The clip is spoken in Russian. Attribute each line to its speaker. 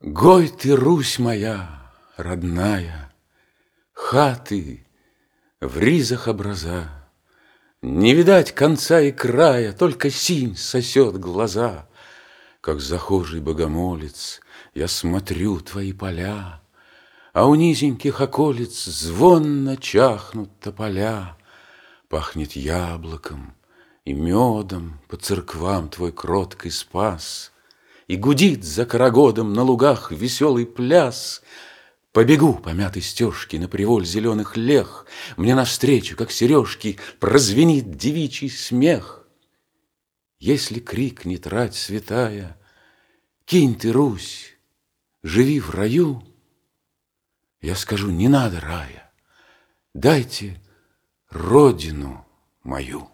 Speaker 1: Гой ты, Русь моя, родная, Хаты в ризах образа, Не видать конца и края, Только синь сосет глаза. Как захожий богомолец Я смотрю твои поля, А у низеньких околиц Звонно чахнут тополя. Пахнет яблоком и медом По церквам твой кроткий спас — и гудит за карагодом на лугах веселый пляс. Побегу по мятой стежке на приволь зеленых лех, Мне навстречу, как сережки, прозвенит девичий смех. Если крик не трать святая, Кинь ты, Русь, живи в раю, Я скажу, не надо рая, Дайте родину мою.